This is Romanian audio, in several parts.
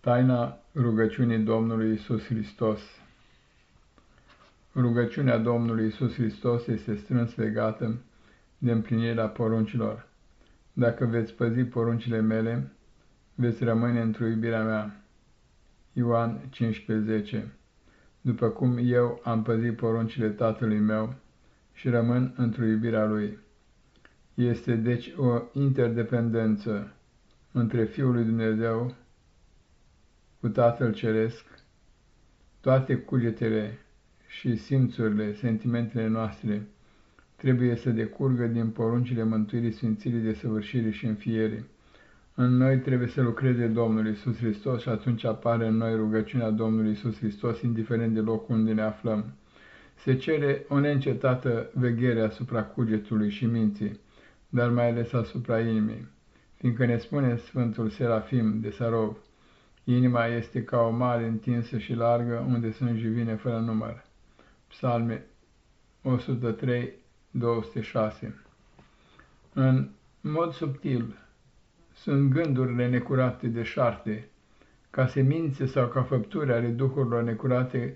Taina rugăciunii Domnului Isus Hristos Rugăciunea Domnului Isus Hristos este strâns legată de împlinirea poruncilor. Dacă veți păzi poruncile mele, veți rămâne într-o iubirea mea. Ioan 15:10 După cum eu am păzit poruncile Tatălui meu și rămân într-o iubirea Lui. Este deci o interdependență între Fiul lui Dumnezeu cu Tatăl Ceresc, toate cugetele și simțurile, sentimentele noastre trebuie să decurgă din poruncile mântuirii, sfințirii, desăvârșirii și înfierii. În noi trebuie să lucreze Domnul Isus Hristos și atunci apare în noi rugăciunea Domnului Isus Hristos, indiferent de locul unde ne aflăm. Se cere o neîncetată veghere asupra cugetului și minții, dar mai ales asupra inimii, fiindcă ne spune Sfântul Serafim de Sarov, Inima este ca o mare întinsă și largă, unde sunt jivine fără număr. Psalme 103, 206 În mod subtil sunt gândurile necurate de șarte, ca semințe sau ca făpturi ale duhurilor necurate,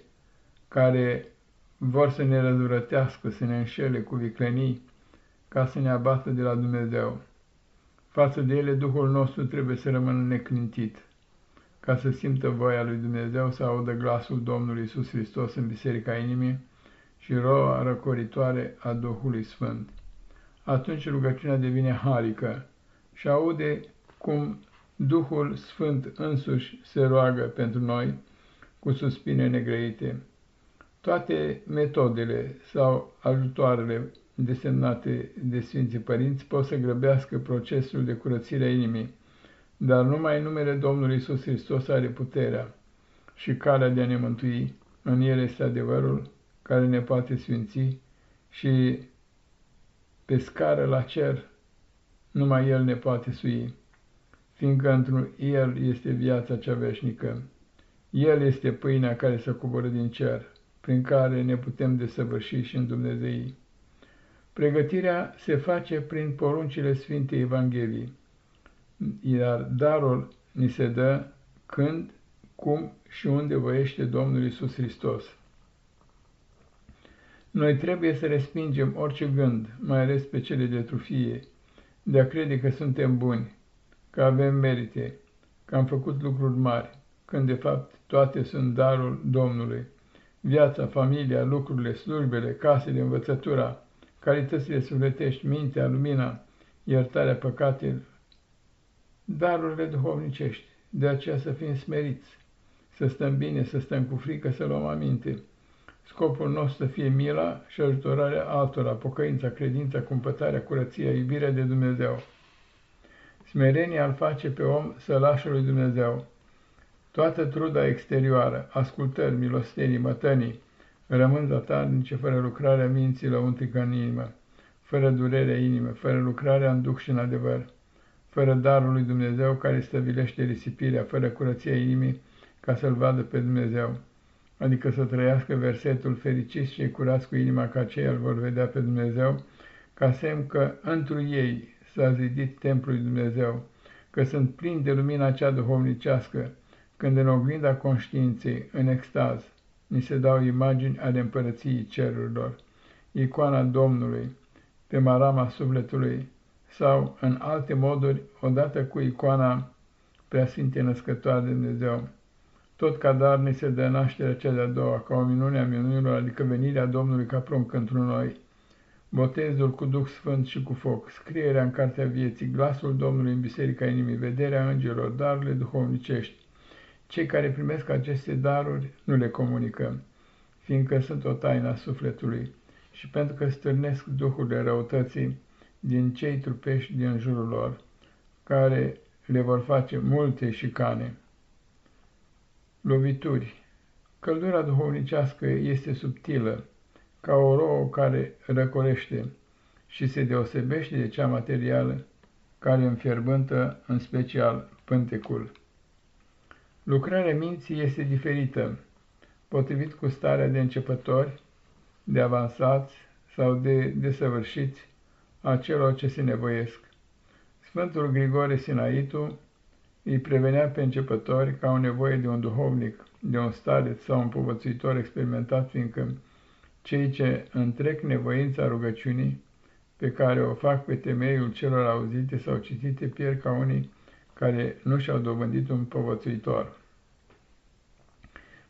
care vor să ne răzvrătească, să ne înșele cu viclenii, ca să ne abată de la Dumnezeu. Față de ele, Duhul nostru trebuie să rămână neclintit ca să simtă voia lui Dumnezeu, să audă glasul Domnului Isus Hristos în biserica inimii și roa răcoritoare a Duhului Sfânt. Atunci rugăciunea devine harică și aude cum Duhul Sfânt însuși se roagă pentru noi cu suspine negrăite. Toate metodele sau ajutoarele desemnate de Sfinții Părinți pot să grăbească procesul de curățire a inimii, dar numai numele Domnului Isus Hristos are puterea și calea de a ne mântui. În el este adevărul care ne poate sfinți și pe scară la cer numai El ne poate sui, fiindcă într El este viața cea veșnică. El este pâinea care se coboră din cer, prin care ne putem desăvârși și în Dumnezei. Pregătirea se face prin poruncile Sfintei Evangheliei iar darul ni se dă când, cum și unde voiește Domnul Isus Hristos. Noi trebuie să respingem orice gând, mai ales pe cele de trufie, de a crede că suntem buni, că avem merite, că am făcut lucruri mari, când de fapt toate sunt darul Domnului. Viața, familia, lucrurile, slujbele, casele, învățătura, calitățile sufletești, mintea, lumina, iertarea păcatelor, darurile duhovnicești, de aceea să fim smeriți, să stăm bine, să stăm cu frică, să luăm aminte. Scopul nostru să fie mila și ajutorarea altora, pocăința, credința, cumpătarea, curăția, iubirea de Dumnezeu. Smerenia îl face pe om să lașă lui Dumnezeu. Toată truda exterioară, ascultări, milostenii, mătănii, rămân zatarnice fără lucrarea minții lăuntrică în inimă, fără durerea inimă, fără lucrarea în duc și în adevăr fără darul lui Dumnezeu care stăvilește risipirea, fără curăția inimii ca să-L vadă pe Dumnezeu, adică să trăiască versetul fericiți și curați cu inima ca cei îl vor vedea pe Dumnezeu, ca semn că întru ei s-a zidit templul lui Dumnezeu, că sunt plini de lumina cea duhovnicească, când în oglinda conștiinței, în extaz, ni se dau imagini ale împărăției cerurilor, icoana Domnului, pe marama sufletului, sau în alte moduri, odată cu icoana Preasfinte Născătoare de Dumnezeu. Tot ca dar ne se dă nașterea cea de-a doua, ca o minune a minunilor, adică venirea Domnului ca prunc într noi, botezul cu Duh Sfânt și cu foc, scrierea în cartea vieții, glasul Domnului în biserica inimii, vederea îngerilor, darurile duhovnicești. Cei care primesc aceste daruri nu le comunică, fiindcă sunt o taină a sufletului și pentru că stârnesc duhurile răutății, din cei trupești din jurul lor, care le vor face multe șicane. Lovituri Căldura duhovnicească este subtilă, ca o rouă care răcorește și se deosebește de cea materială, care înfierbântă în special pântecul. Lucrarea minții este diferită, potrivit cu starea de începători, de avansați sau de desăvârșiți, a celor ce se nevoiesc. Sfântul Grigore Sinaitu îi prevenea pe începători că au nevoie de un duhovnic, de un stareț sau un povățuitor experimentat, fiindcă cei ce întrec nevoința rugăciunii, pe care o fac pe temeiul celor auzite sau citite, pierd ca unii care nu și-au dobândit un povățuitor.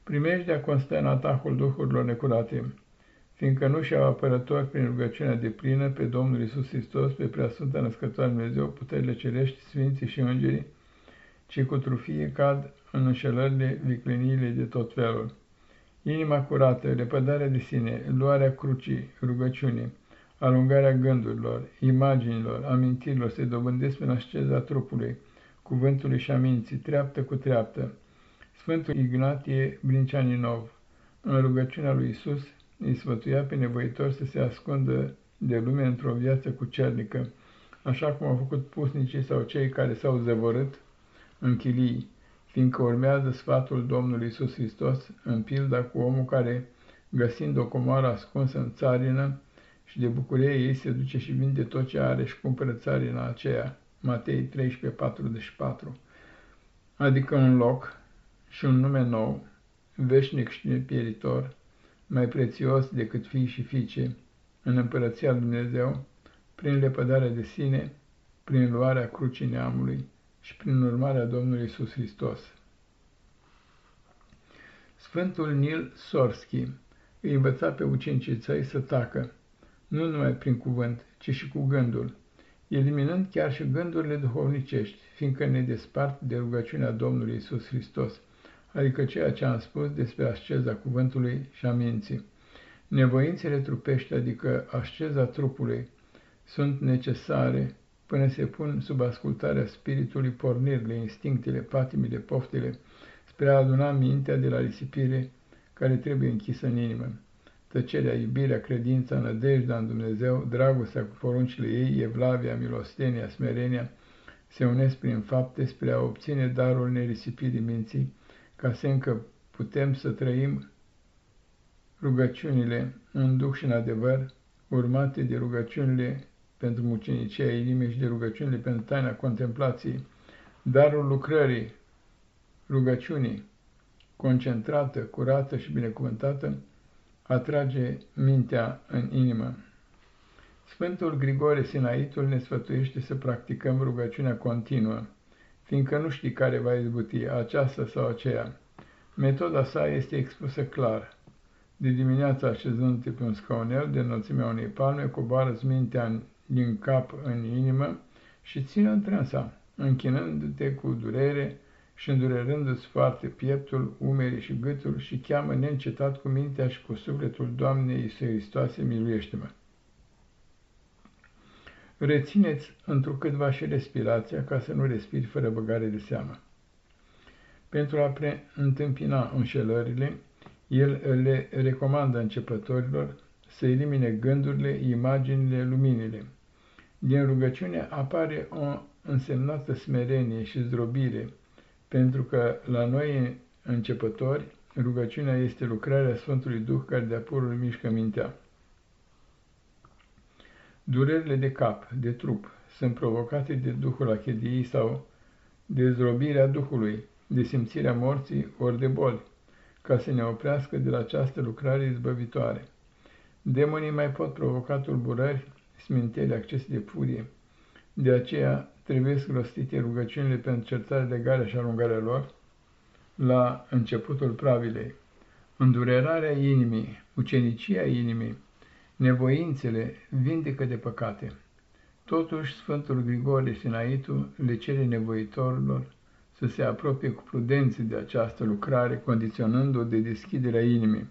Primejdea constă în atacul duhurilor necurate, fiindcă nu și-au apărător prin rugăciunea de plină pe Domnul Isus Hristos, pe Preasfânta Născătoare Dumnezeu, puterile cerești, sfinții și îngerii, ci cu trufie cad în înșelările, vicleniile de tot felul. Inima curată, lepădarea de sine, luarea crucii, rugăciunii, alungarea gândurilor, imaginilor, amintirilor se dobândesc prin asceza trupului, cuvântului și a minții, treaptă cu treaptă. Sfântul Ignatie Brinceaninov, în rugăciunea lui Isus, îi sfătuia pe nevoitor să se ascundă de lume într-o viață cucernică, așa cum au făcut pusnicii sau cei care s-au zăvorât în chilii, fiindcă urmează sfatul Domnului Isus Hristos în pilda cu omul care, găsind o comoară ascunsă în țarină și de bucurie ei se duce și vinde tot ce are și cumpără țarina aceea, Matei 13:44, adică un loc și un nume nou, veșnic și nepieritor, mai prețios decât fii și fiice, în împărăția Lui Dumnezeu, prin lepădarea de sine, prin luarea crucii neamului și prin urmarea Domnului Isus Hristos. Sfântul Nil Sorski îi învăța pe ucenicii săi să tacă, nu numai prin cuvânt, ci și cu gândul, eliminând chiar și gândurile duhovnicești, fiindcă ne despart de rugăciunea Domnului Isus Hristos, adică ceea ce am spus despre asceza cuvântului și a minții. Nevoințele trupești, adică asceza trupului, sunt necesare până se pun sub ascultarea spiritului pornirile, instinctele, patimile, poftele, spre a aduna mintea de la risipire care trebuie închisă în inimă. Tăcerea, iubirea, credința, nădejdea în Dumnezeu, dragostea cu poruncile ei, evlavia, milostenia, smerenia, se unesc prin fapte spre a obține darul nerisipirii minții, ca să încă putem să trăim rugăciunile în duh și în adevăr, urmate de rugăciunile pentru mucenicia inimii și de rugăciunile pentru taina contemplației, darul lucrării, rugăciunii, concentrată, curată și binecuvântată, atrage mintea în inimă. Sfântul Grigore Sinaitul ne sfătuiește să practicăm rugăciunea continuă, fiindcă nu știi care va izbuti, aceasta sau aceea. Metoda sa este expusă clar. De dimineața așezându-te pe un scaunel de înălțimea unei palme, coboară-ți mintea din cap în inimă și ține întrânsa, închinându-te cu durere și îndurerându-ți foarte pieptul, umerii și gâtul și cheamă neîncetat cu mintea și cu sufletul Doamnei Iisui Hristoase, miluiește-mă! Rețineți întrucâtva și respirația ca să nu respiri fără băgare de seamă. Pentru a preîntâmpina înșelările, el le recomandă începătorilor să elimine gândurile, imaginile, luminile. Din rugăciune apare o însemnată smerenie și zdrobire, pentru că la noi începători, rugăciunea este lucrarea Sfântului Duh care de-a purul mișcă mintea. Durerile de cap, de trup, sunt provocate de Duhul achediei sau de zdrobirea Duhului, de simțirea morții ori de boli, ca să ne oprească de la această lucrare izbăvitoare. Demonii mai pot provoca tulburări, smintele, accese de furie. De aceea trebuie rostite rugăciunile pentru certare de gare și alungarea lor la începutul pravilei. Îndurerarea inimii, ucenicia inimii, nevoințele vindecă de păcate. Totuși, Sfântul Grigore Sinaitu le cere nevoitorilor să se apropie cu prudență de această lucrare, condiționând-o de deschiderea inimii,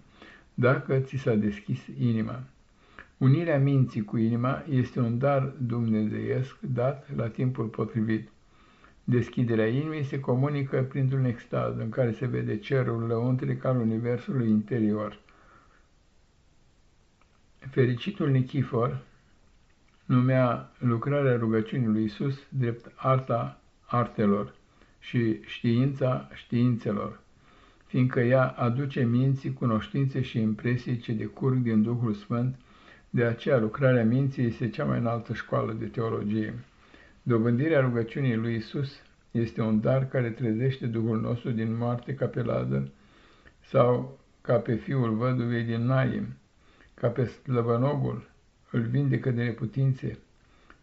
dacă ți s-a deschis inima. Unirea minții cu inima este un dar dumnezeiesc dat la timpul potrivit. Deschiderea inimii se comunică printr-un extaz în care se vede cerul lăuntric al universului interior. Fericitul Nichifor numea lucrarea rugăciunii lui Isus drept arta artelor și știința științelor, fiindcă ea aduce minții cunoștințe și impresii ce decurg din Duhul Sfânt, de aceea lucrarea minții este cea mai înaltă școală de teologie. Dobândirea rugăciunii lui Isus Este un dar care trezește Duhul nostru din moarte ca pe Lazar sau ca pe fiul văduvei din Naim, ca pe slăvănogul, îl vindecă de neputințe,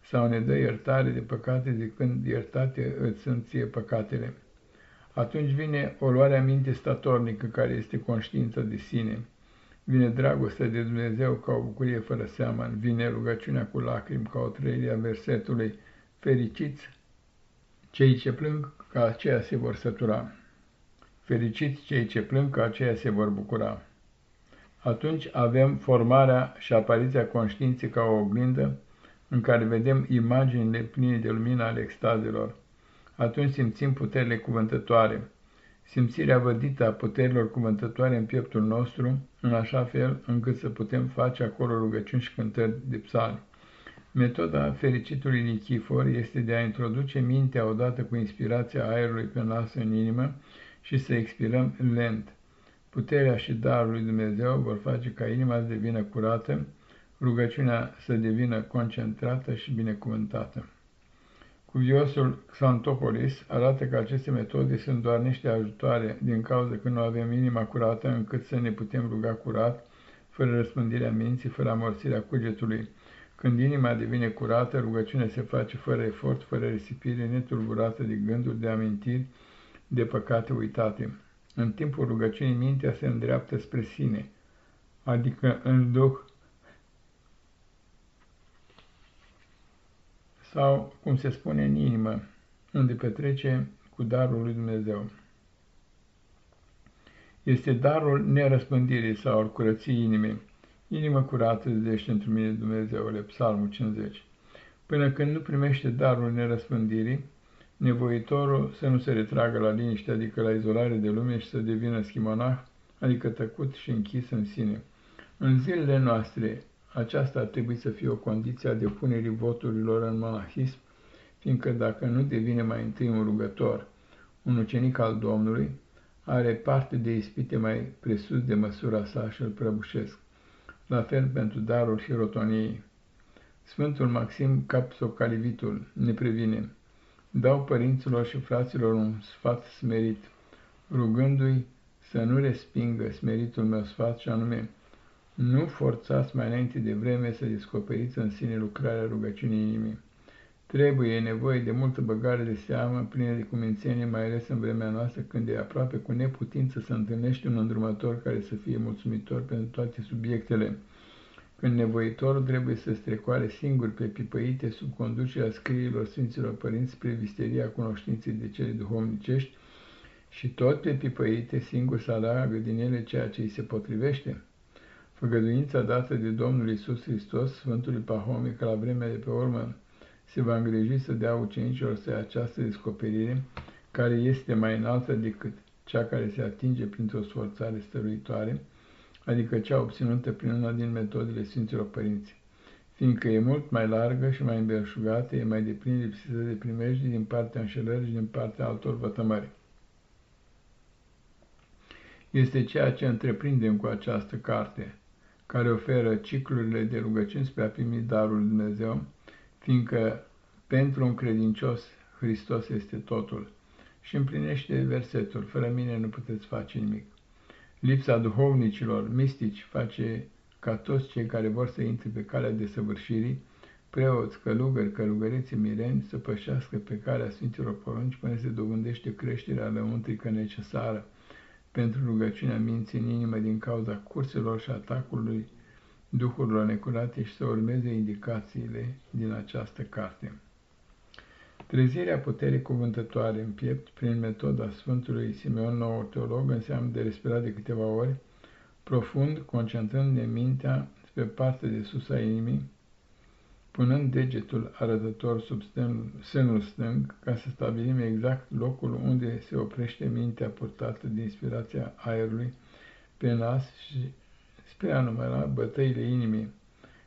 sau ne dă iertare de păcate zicând iertate îți sunt ție păcatele. Atunci vine o luare aminte statornică care este conștiința de sine, vine dragostea de Dumnezeu ca o bucurie fără seamăn, vine rugăciunea cu lacrimi ca o trăire a versetului, fericiți cei ce plâng ca aceia se vor sătura. Fericiți cei ce plâng ca aceia se vor bucura. Atunci avem formarea și apariția conștiinței ca o oglindă, în care vedem imaginile pline de lumină ale extazelor. Atunci simțim puterile cuvântătoare, simțirea vădită a puterilor cuvântătoare în pieptul nostru, în așa fel încât să putem face acolo rugăciuni și cântări de psalmi. Metoda fericitului Nichifor este de a introduce mintea odată cu inspirația aerului pe nas în inimă și să expirăm lent. Puterea și darul lui Dumnezeu vor face ca inima să devină curată, rugăciunea să devină concentrată și binecuvântată. Cuviosul Xantopolis arată că aceste metode sunt doar niște ajutoare din cauza că nu avem inima curată încât să ne putem ruga curat, fără răspândirea minții, fără amorțirea cugetului. Când inima devine curată, rugăciunea se face fără efort, fără risipire, netulburată de gânduri, de amintiri, de păcate uitate. În timpul rugăciunii mintea se îndreaptă spre sine, adică în duh sau, cum se spune, în inimă, unde petrece cu darul lui Dumnezeu. Este darul nerăspândirii sau al curăției inimii. Inimă curată zicește într mine Dumnezeule, Psalmul 50. Până când nu primește darul nerăspândirii, nevoitorul să nu se retragă la liniște, adică la izolare de lume și să devină schimonah, adică tăcut și închis în sine. În zilele noastre, aceasta ar trebui să fie o condiție a depunerii voturilor în monahism, fiindcă dacă nu devine mai întâi un rugător, un ucenic al Domnului, are parte de ispite mai presus de măsura sa și îl prăbușesc. La fel pentru darul hirotoniei. Sfântul Maxim Capsocalivitul ne previne. Dau părinților și fraților un sfat smerit, rugându-i să nu respingă smeritul meu sfat și anume, nu forțați mai înainte de vreme să descoperiți în sine lucrarea rugăciunii inimii. Trebuie, e nevoie de multă băgare de seamă, plină de cumințenie, mai ales în vremea noastră, când e aproape cu neputință să întâlnești un îndrumător care să fie mulțumitor pentru toate subiectele, când nevoitorul trebuie să strecoare singur pe pipăite sub conducerea scriilor Sfinților Părinți spre visteria cunoștinței de cele duhovnicești și tot pe pipăite singur să aleagă din ele ceea ce îi se potrivește? Făgăduința dată de Domnul Isus Hristos, Sfântului Pahomie, că la vremea de pe urmă se va îngriji să dea ucenicilor să această descoperire, care este mai înaltă decât cea care se atinge printr-o sforțare stăruitoare, adică cea obținută prin una din metodele Sfinților Părinți, fiindcă e mult mai largă și mai îmbelșugată, e mai deplin lipsită de primejdi din partea înșelării și din partea altor vătămări. Este ceea ce întreprindem cu această carte, care oferă ciclurile de rugăciuni spre a primi darul Dumnezeu, fiindcă pentru un credincios Hristos este totul și împlinește versetul, fără mine nu puteți face nimic. Lipsa duhovnicilor, mistici, face ca toți cei care vor să intre pe calea desăvârșirii, preoți, călugări, călugăriți, mireni, să pășească pe calea Sfinților Porunci până se dobândește creșterea lăuntrică necesară, pentru rugăciunea minții în inimă din cauza curselor și atacului duhurilor necurate și să urmeze indicațiile din această carte. Trezirea puterii cuvântătoare în piept prin metoda Sfântului Simeon Nou Teolog înseamnă de respirat de câteva ori, profund, concentrând-ne mintea pe partea de sus a inimii, punând degetul arătător sub sânul stâng ca să stabilim exact locul unde se oprește mintea purtată de inspirația aerului pe nas și spre a număra bătăile inimii,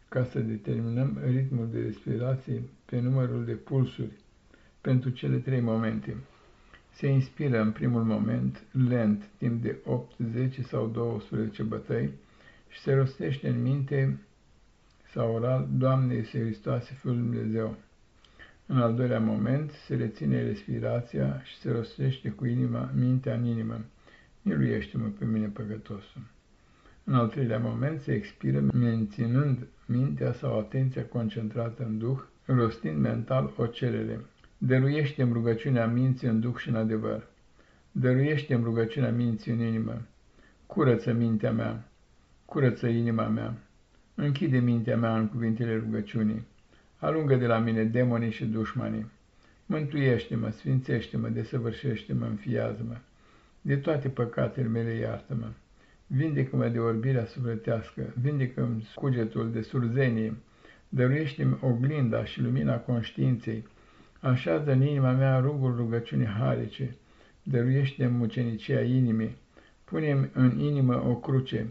ca să determinăm ritmul de respirație pe numărul de pulsuri pentru cele trei momente. Se inspiră în primul moment, lent, timp de 8, 10 sau 12 bătăi și se rostește în minte sau oral, Doamne Iisuse Hristoase, Fiul Dumnezeu. În al doilea moment se reține respirația și se rostește cu inima, mintea în inimă. Miluiește-mă pe mine păcătosul. În al treilea moment se expiră menținând mintea sau atenția concentrată în Duh, rostind mental o cerere. Dăruiește-mi rugăciunea minții în Duh și în adevăr. Dăruiește-mi rugăciunea minții în inimă. Curăță mintea mea, curăță inima mea. Închide mintea mea în cuvintele rugăciunii. Alungă de la mine demonii și dușmanii. Mântuiește-mă, sfințește-mă, desăvârșește-mă, înfiază-mă. De toate păcatele mele iartă-mă. Vindecă-mă de orbirea sufletească, vindecă-mi scugetul de surzenie, dăruiește-mi oglinda și lumina conștiinței, așează în inima mea rugul rugăciunii harice, dăruiește-mi mucenicia inimii, pune în inimă o cruce,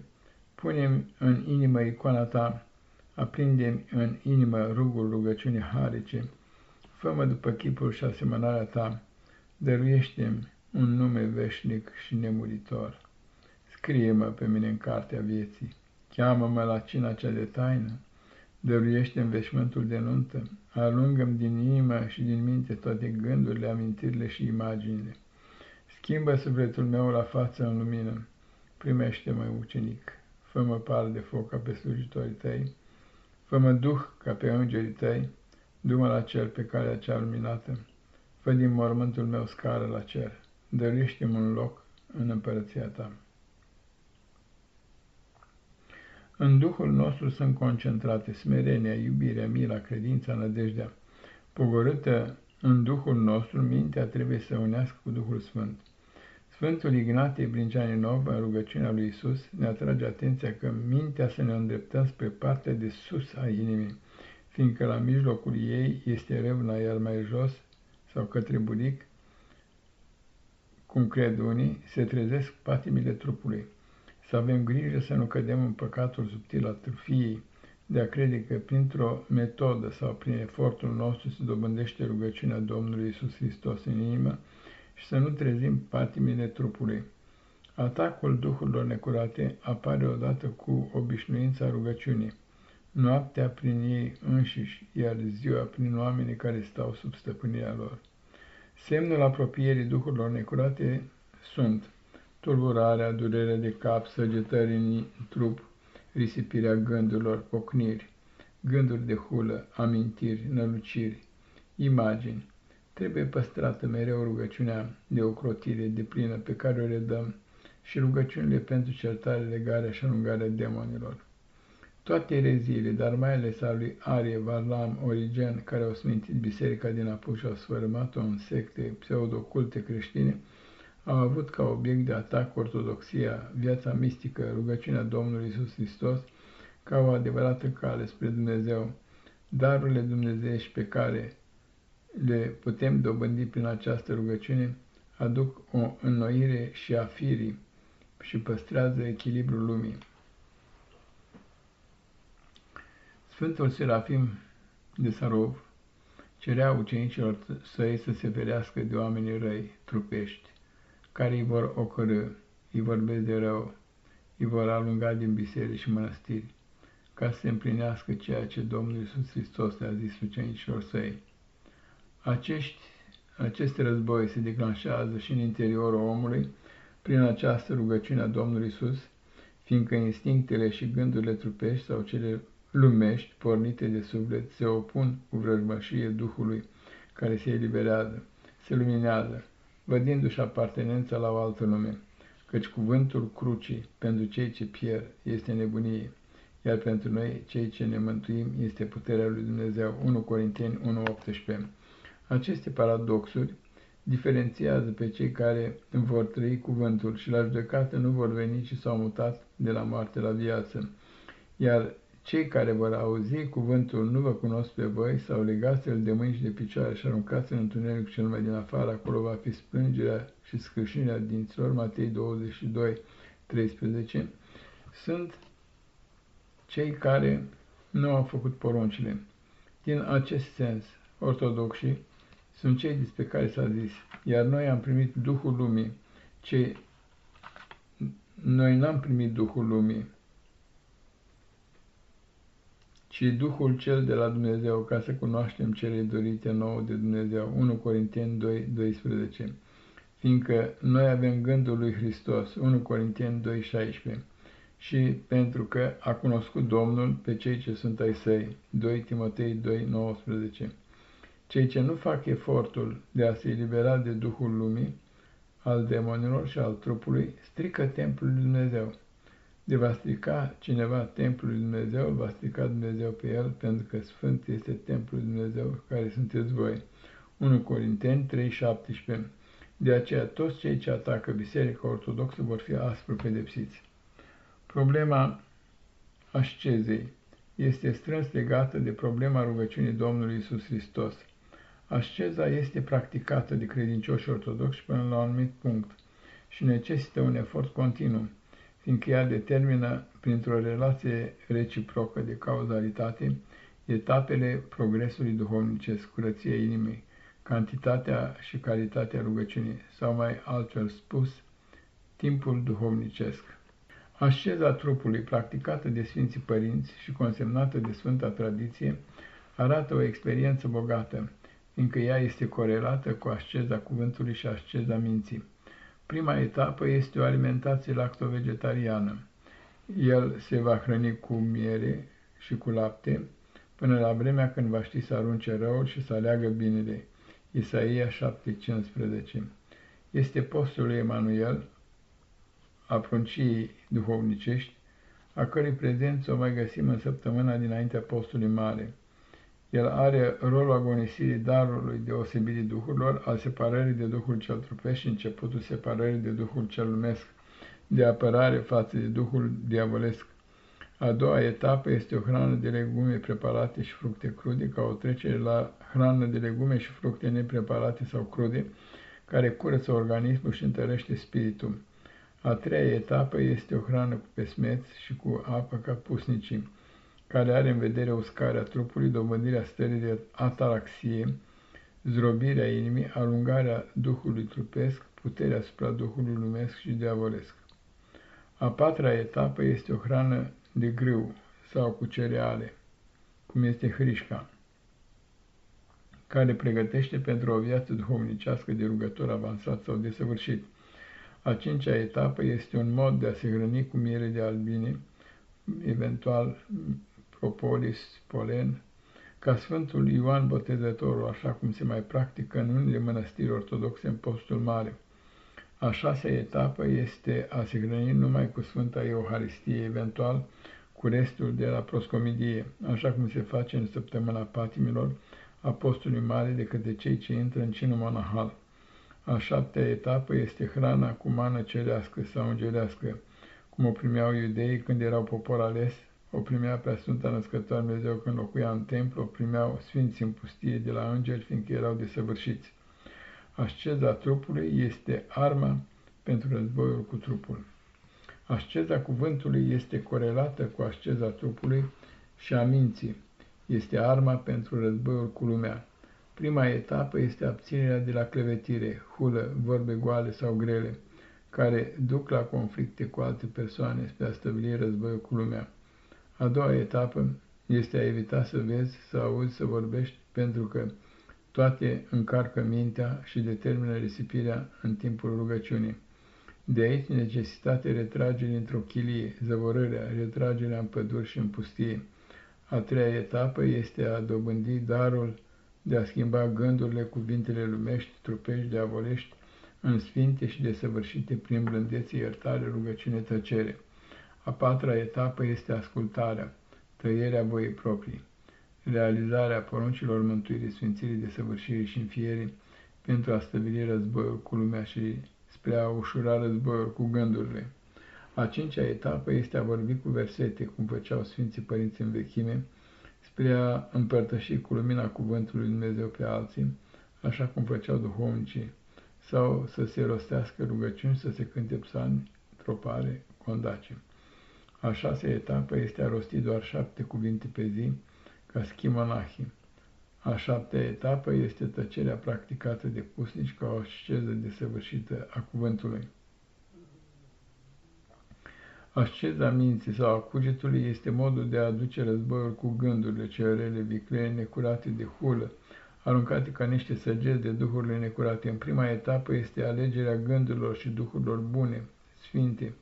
pune în inimă icoana ta, aprinde în inimă rugul rugăciunii harice, fă după chipul și asemănarea ta, dăruiește-mi un nume veșnic și nemuritor. Scrie-mă pe mine în cartea vieții, cheamă-mă la cina cea de taină, dăruiește-mi veșmântul de nuntă, alungă-mi din inimă și din minte toate gândurile, amintirile și imaginile. Schimbă sufletul meu la față în lumină, primește-mă, ucenic, fă-mă par de foc ca pe slujitorii tăi, fă-mă duh ca pe îngerii tăi, du-mă la cer pe calea cea luminată, fă din mormântul meu scară la cer, dăruiește-mi un loc în împărăția ta. În Duhul nostru sunt concentrate smerenia, iubirea, mila, credința, nădejdea. Pogorâtă în Duhul nostru, mintea trebuie să unească cu Duhul Sfânt. Sfântul Ignatie Brinceaninov, în rugăciunea lui Isus, ne atrage atenția că mintea să ne îndreptăm spre partea de sus a inimii, fiindcă la mijlocul ei este râvna, iar mai jos, sau către bunic, cum cred unii, se trezesc patimile trupului să avem grijă să nu cădem în păcatul subtil al trufiei, de a crede că printr-o metodă sau prin efortul nostru se dobândește rugăciunea Domnului Isus Hristos în inimă și să nu trezim patimile trupului. Atacul duhurilor necurate apare odată cu obișnuința rugăciunii, noaptea prin ei înșiși, iar ziua prin oamenii care stau sub stăpânirea lor. Semnul apropierii duhurilor necurate sunt tulburarea, durerea de cap, săgetări în trup, risipirea gândurilor, pocniri, gânduri de hulă, amintiri, năluciri, imagini. Trebuie păstrată mereu rugăciunea de ocrotire de plină pe care o redăm și rugăciunile pentru certare, legarea și alungarea demonilor. Toate ereziile, dar mai ales a lui Arie, Varlam, Origen, care au smintit biserica din Apuș și au sfărâmat-o în secte pseudoculte creștine, au avut ca obiect de atac ortodoxia, viața mistică, rugăciunea Domnului Isus Hristos, ca o adevărată cale spre Dumnezeu, darurile dumnezeiești pe care le putem dobândi prin această rugăciune aduc o înnoire și a firii și păstrează echilibrul lumii. Sfântul Serafim de Sarov cerea ucenicilor săi să se ferească de oamenii răi, trupești, care îi vor ocărâ, îi vorbesc de rău, îi vor alunga din biserici și mănăstiri, ca să se împlinească ceea ce Domnul Iisus Hristos le-a zis ucenicilor săi. Acești, aceste război se declanșează și în interiorul omului prin această rugăciune a Domnului Iisus, fiindcă instinctele și gândurile trupești sau cele lumești, pornite de suflet, se opun cu vrăjmășie Duhului care se eliberează, se luminează, vădindu-și apartenența la o altă lume, căci cuvântul crucii pentru cei ce pierd este nebunie, iar pentru noi, cei ce ne mântuim, este puterea lui Dumnezeu. 1 Corinteni 1.18 Aceste paradoxuri diferențiază pe cei care vor trăi cuvântul și la judecată nu vor veni, ci s-au mutat de la moarte la viață, iar cei care vor auzi cuvântul nu vă cunosc pe voi sau legați-l de mâini și de picioare și aruncați în întuneric cel mai din afară, acolo va fi sprângerea și scârșirea dinților, Matei 22, 13, sunt cei care nu au făcut poruncile. Din acest sens, ortodoxii sunt cei despre care s-a zis, iar noi am primit Duhul Lumii, ce noi n-am primit Duhul Lumii, ci Duhul cel de la Dumnezeu, ca să cunoaștem cele dorite nouă de Dumnezeu. 1 Corinteni 2, 12 Fiindcă noi avem gândul lui Hristos, 1 Corinteni 2, 16 și pentru că a cunoscut Domnul pe cei ce sunt ai săi, 2 Timotei 2, 19 Cei ce nu fac efortul de a se elibera de Duhul lumii, al demonilor și al trupului, strică templul lui Dumnezeu de va strica cineva templul lui Dumnezeu, va strica Dumnezeu pe el, pentru că Sfânt este templul lui Dumnezeu care sunteți voi. 1 Corinteni 3,17 De aceea toți cei ce atacă Biserica Ortodoxă vor fi aspru pedepsiți. Problema ascezei este strâns legată de problema rugăciunii Domnului Isus Hristos. Asceza este practicată de credincioși ortodoxi până la un anumit punct și necesită un efort continuu fiindcă ea determină, printr-o relație reciprocă de cauzalitate, etapele progresului duhovnicesc, curăția inimii, cantitatea și calitatea rugăciunii, sau mai altfel spus, timpul duhovnicesc. Asceza trupului, practicată de Sfinții Părinți și consemnată de Sfânta Tradiție, arată o experiență bogată, fiindcă ea este corelată cu asceza cuvântului și asceza minții. Prima etapă este o alimentație lactovegetariană. El se va hrăni cu miere și cu lapte până la vremea când va ști să arunce răul și să aleagă binele. Isaia 7:15 Este postul lui Emanuel, a prunciei duhovnicești, a cărei prezență o mai găsim în săptămâna dinaintea postului mare. El are rolul agonisirii darului deosebirii duhurilor, al separării de Duhul cel trupesc și începutul separării de Duhul cel lumesc, de apărare față de Duhul diavolesc. A doua etapă este o hrană de legume preparate și fructe crude, ca o trecere la hrană de legume și fructe nepreparate sau crude, care curăță organismul și întărește spiritul. A treia etapă este o hrană cu pesmeți și cu apă ca pusnicii care are în vedere uscarea trupului, dobândirea stării de ataraxie, zdrobirea inimii, alungarea duhului trupesc, puterea asupra duhului lumesc și diavolesc. A patra etapă este o hrană de grâu sau cu cereale, cum este hrișca, care pregătește pentru o viață duhovnicească de rugător avansat sau desăvârșit. A cincea etapă este un mod de a se hrăni cu miere de albine, eventual propolis, polen, ca Sfântul Ioan Botezătorul, așa cum se mai practică în unele mănăstiri ortodoxe în postul mare. A șasea etapă este a se hrăni numai cu Sfânta Euharistie, eventual cu restul de la proscomidie, așa cum se face în săptămâna patimilor apostolului mare de către cei ce intră în cinul monahal. A șaptea etapă este hrana cu mană cerească sau îngerească, cum o primeau iudeii când erau popor ales o primea prea Sfânta Născătoare Dumnezeu când locuia în templu, o primeau sfinți în pustie de la îngeri, fiindcă erau desăvârșiți. Asceza trupului este arma pentru războiul cu trupul. Asceza cuvântului este corelată cu asceza trupului și a minții. Este arma pentru războiul cu lumea. Prima etapă este abținerea de la clevetire, hulă, vorbe goale sau grele, care duc la conflicte cu alte persoane spre a stăvili războiul cu lumea. A doua etapă este a evita să vezi, să auzi, să vorbești, pentru că toate încarcă mintea și determină risipirea în timpul rugăciunii. De aici necesitatea retragerii într-o chilie, zăvorârea, retragerea în păduri și în pustie. A treia etapă este a dobândi darul de a schimba gândurile, cuvintele lumești, trupești, diavolești, în sfinte și desăvârșite prin blândețe, iertare, rugăciune, tăcere. A patra etapă este ascultarea, tăierea voii proprii, realizarea poruncilor mântuirii, sfințirii, desăvârșirii și înfierii pentru a stăvili războiul cu lumea și spre a ușura războiul cu gândurile. A cincea etapă este a vorbi cu versete, cum făceau Sfinții Părinți în vechime, spre a împărtăși cu lumina Cuvântului Dumnezeu pe alții, așa cum făceau duhovnicii, sau să se rostească rugăciuni, să se cânte psalmi, tropare, condace. A șasea etapă este a rosti doar șapte cuvinte pe zi, ca schimonahi. A șaptea etapă este tăcerea practicată de pusnici ca o asceză desăvârșită a cuvântului. Asceza minții sau a cugetului este modul de a aduce războiul cu gândurile cele rele, viclene, necurate de hulă, aruncate ca niște săgeți de duhurile necurate. În prima etapă este alegerea gândurilor și duhurilor bune, sfinte,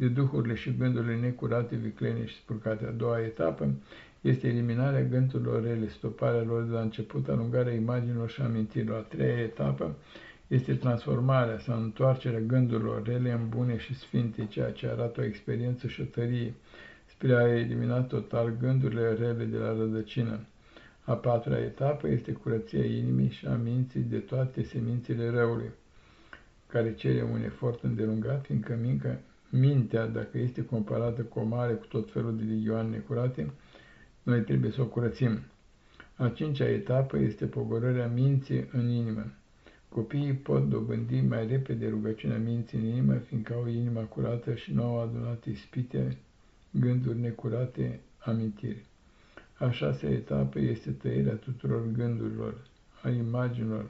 de duhurile și gândurile necurate, viclene și spurcate. A doua etapă este eliminarea gândurilor rele, stoparea lor de la început, alungarea imaginilor și amintirilor. A treia etapă este transformarea sau întoarcerea gândurilor rele în bune și sfinte, ceea ce arată o experiență și o tărie, spre a elimina total gândurile rele de la rădăcină. A patra etapă este curăția inimii și a minții de toate semințele răului, care cere un efort îndelungat, fiindcă mincă, mintea, dacă este comparată cu o mare cu tot felul de ligioane necurate, noi trebuie să o curățim. A cincea etapă este pogorârea minții în inimă. Copiii pot dobândi mai repede rugăciunea minții în inimă, fiindcă au inima curată și nu au adunat ispite, gânduri necurate, amintiri. A șasea etapă este tăierea tuturor gândurilor, a imaginilor,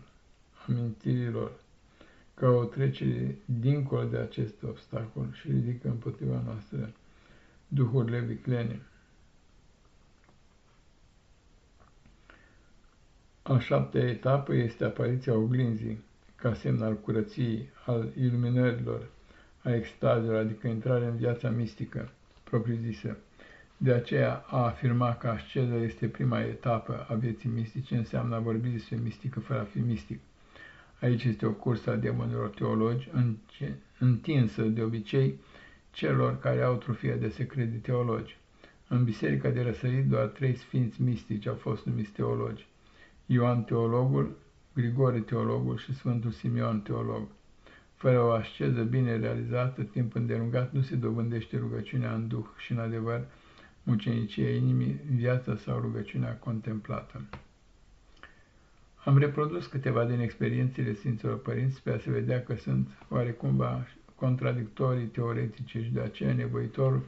amintirilor, ca o trecere dincolo de acest obstacol și ridică împotriva noastră duhurile viclene. A șaptea etapă este apariția oglinzii, ca semn al curăției, al iluminărilor, a extazelor, adică intrarea în viața mistică, propriu-zisă. De aceea a afirma că asceza este prima etapă a vieții mistice înseamnă a vorbi despre mistică fără a fi mistic. Aici este o cursă a demonilor teologi, întinsă de obicei celor care au trufia de secret de teologi. În biserica de răsărit doar trei sfinți mistici au fost numiți teologi. Ioan teologul, Grigore teologul și Sfântul Simeon teolog. Fără o asceză bine realizată, timp îndelungat, nu se dobândește rugăciunea în duh și în adevăr, mucenicia inimii, viața sau rugăciunea contemplată. Am reprodus câteva din experiențele Sfinților Părinți pe a se vedea că sunt oarecumva contradictorii teoretice și de aceea nevoitorul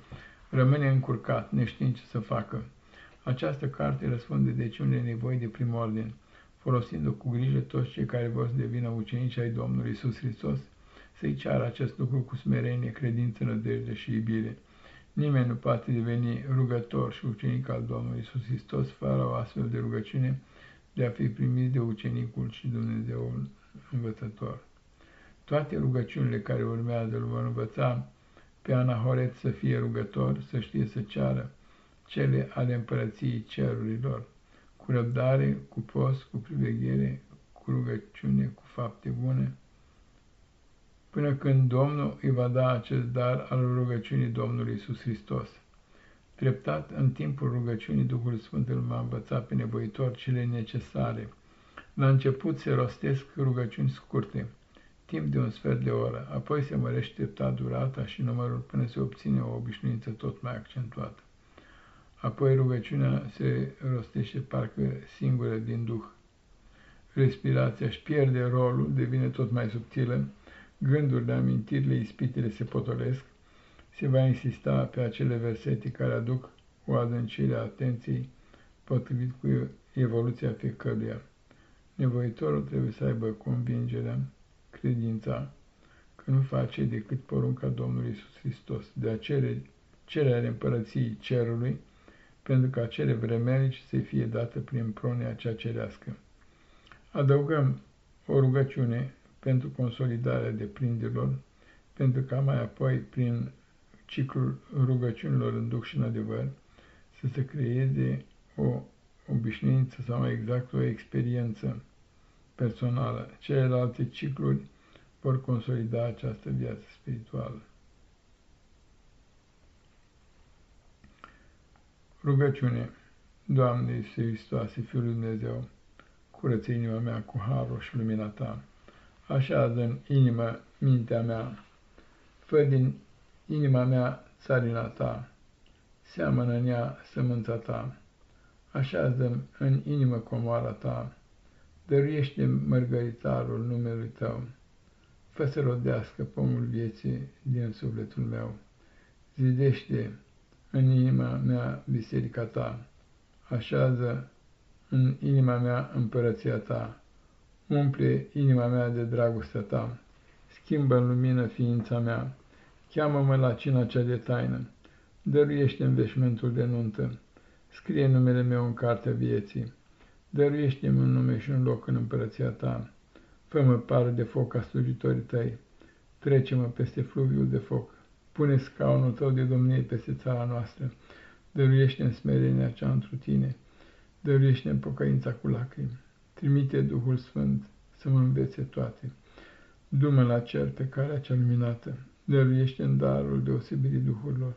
rămâne încurcat, neștiind ce să facă. Această carte răspunde deci unei nevoi de prim ordin, folosind-o cu grijă toți cei care vor să devină ucenici ai Domnului Isus Hristos, să-i ceară acest lucru cu smerenie, credință, nădejde și iubire. Nimeni nu poate deveni rugător și ucenic al Domnului Isus Hristos fără o astfel de rugăciune de a fi primit de ucenicul și Dumnezeul învățător. Toate rugăciunile care urmează îl vor învăța pe Anahoret să fie rugător, să știe să ceară, cele ale împărăției cerurilor, cu răbdare, cu post, cu priveghere, cu rugăciune, cu fapte bune, până când Domnul îi va da acest dar al rugăciunii Domnului Isus Hristos. Treptat, în timpul rugăciunii, Duhul Sfânt îl m-a învățat pe nevoitor cele necesare. La început se rostesc rugăciuni scurte, timp de un sfert de oră, apoi se mărește treptat durata și numărul până se obține o obișnuință tot mai accentuată. Apoi rugăciunea se rostește parcă singură din Duh. Respirația își pierde rolul, devine tot mai subtilă, gândurile, amintirile, ispitele se potolesc, se va insista pe acele versete care aduc o adâncire a atenției potrivit cu evoluția fiecăruia. Nevoitorul trebuie să aibă convingerea, credința, că nu face decât porunca Domnului Isus Hristos, de a cere cererea împărăției cerului, pentru ca cele vremenici să fie dată prin pronea cea cerească. Adăugăm o rugăciune pentru consolidarea deprinderilor, pentru ca mai apoi, prin ciclul rugăciunilor în duc și în adevăr, să se creeze o obișnuință sau mai exact o experiență personală. Celelalte cicluri vor consolida această viață spirituală. Rugăciune Doamne Iisuse Hristoase, Fiul Lui Dumnezeu, curăță inima mea cu harul și lumina Ta. Așează în inimă mintea mea, fă din inima mea țarina Ta, seamănă în ea sămânța Ta, așează în inimă comoara Ta, dăruiește mărgăritarul numelui Tău, fă să rodească pomul vieții din sufletul meu, zidește în inima mea biserica ta, așează în inima mea împărăția ta, umple inima mea de dragostea ta, schimbă în lumină ființa mea, cheamă-mă la cina cea de taină, dăruiește-mi veșmântul de nuntă, scrie numele meu în cartea vieții, dăruiește-mi un nume și un loc în împărăția ta, fă-mă pară de foc ca slujitorii tăi, trece-mă peste fluviul de foc, pune scaunul tău de domnie peste țara noastră, dăruiește-mi smerenia cea întru tine, dăruiește-mi pocăința cu lacrimi, trimite Duhul Sfânt să mă învețe toate, du-mă la cer pe calea cea luminată, dăruiește în darul deosebirii Duhurilor,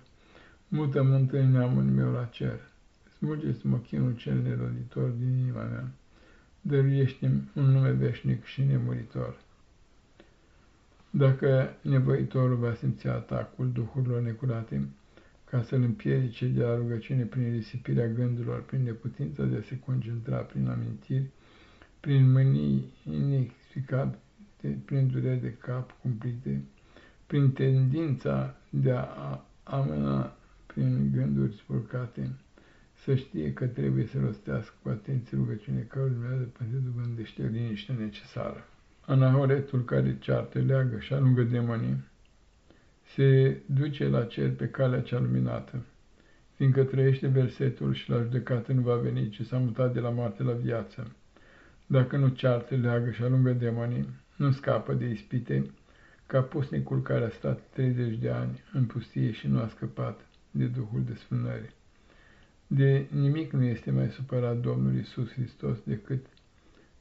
mută-mă întâi neamul meu la cer, smulge-ți mochinul cel neroditor din inima mea, dăruiește-mi un nume veșnic și nemuritor. Dacă nevoitorul va simți atacul duhurilor necurate, ca să-l împiedice de la rugăciune prin risipirea gândurilor, prin neputința de a se concentra, prin amintiri, prin mânii inexplicabile, prin dureri de cap cumplite, prin tendința de a amâna prin gânduri spurcate, să știe că trebuie să rostească cu atenție rugăciune că urmează până se dobândește liniște necesară. Anahoretul care ceartă, leagă și alungă demonii, se duce la cer pe calea cea luminată, fiindcă trăiește versetul și la judecată nu va veni, ci s-a mutat de la moarte la viață. Dacă nu ceartă, leagă și alungă demonii, nu scapă de ispite, ca pusnicul care a stat 30 de ani în pustie și nu a scăpat de Duhul desfrânării. De nimic nu este mai supărat Domnul Isus Hristos decât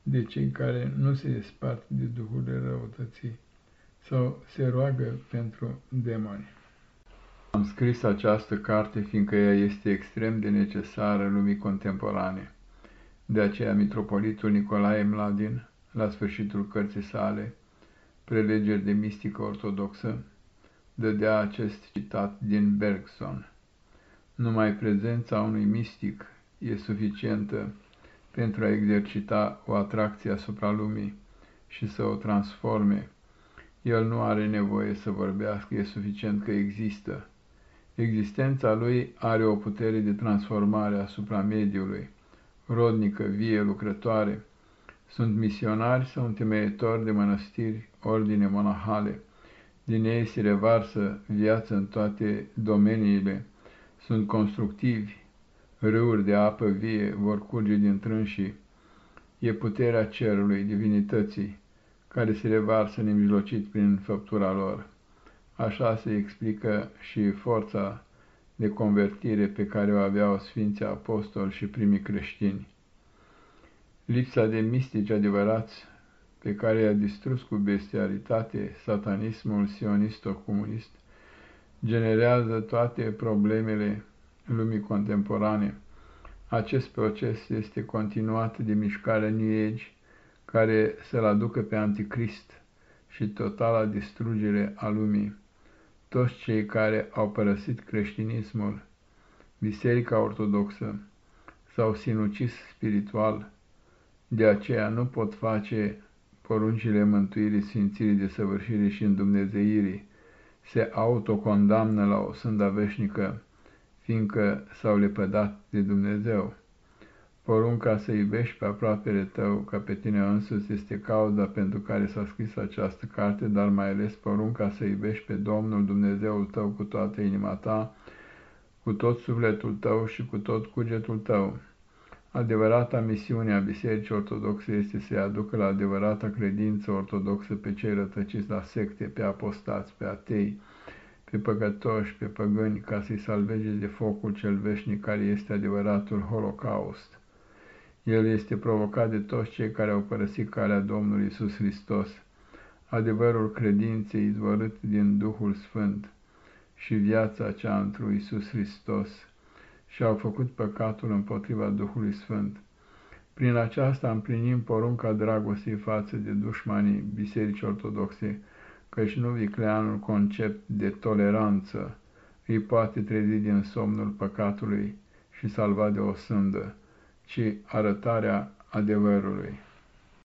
de cei care nu se despart de Duhurile răutății sau se roagă pentru demoni. Am scris această carte fiindcă ea este extrem de necesară lumii contemporane. De aceea mitropolitul Nicolae Mladin, la sfârșitul cărții sale, Prelegeri de mistică ortodoxă, dădea acest citat din Bergson. Numai prezența unui mistic e suficientă pentru a exercita o atracție asupra lumii și să o transforme. El nu are nevoie să vorbească, e suficient că există. Existența lui are o putere de transformare asupra mediului, rodnică, vie, lucrătoare. Sunt misionari sau întemeietori de mănăstiri, ordine monahale. Din ei se revarsă viață în toate domeniile sunt constructivi, râuri de apă vie vor curge din trânsii, e puterea cerului, divinității, care se revarsă nemijlocit prin făptura lor. Așa se explică și forța de convertire pe care o aveau Sfinții Apostoli și primii creștini. Lipsa de mistici adevărați pe care i-a distrus cu bestialitate satanismul sionist-comunist, generează toate problemele lumii contemporane. Acest proces este continuat de mișcarea New Age, care să-l aducă pe anticrist și totala distrugere a lumii. Toți cei care au părăsit creștinismul, Biserica Ortodoxă, s-au sinucis spiritual, de aceea nu pot face poruncile mântuirii, sfințirii, de săvârșire și îndumnezeirii, se autocondamnă la o sânda veșnică, fiindcă s-au lepădat de Dumnezeu. Porunca să iubești pe aproapele tău ca pe tine însuți este cauza pentru care s-a scris această carte, dar mai ales porunca să iubești pe Domnul Dumnezeul tău cu toată inima ta, cu tot sufletul tău și cu tot cugetul tău. Adevărata misiune a Bisericii Ortodoxe este să-i aducă la adevărata credință ortodoxă pe cei rătăciți la secte, pe apostați, pe atei, pe păcătoși, pe păgâni, ca să-i salveze de focul cel veșnic care este adevăratul holocaust. El este provocat de toți cei care au părăsit calea Domnului Isus Hristos, adevărul credinței izvorât din Duhul Sfânt și viața cea întru Isus Hristos și au făcut păcatul împotriva Duhului Sfânt. Prin aceasta împlinim porunca dragostei față de dușmanii Bisericii Ortodoxe, căci nu vicleanul concept de toleranță îi poate trezi din somnul păcatului și salva de o sândă, ci arătarea adevărului.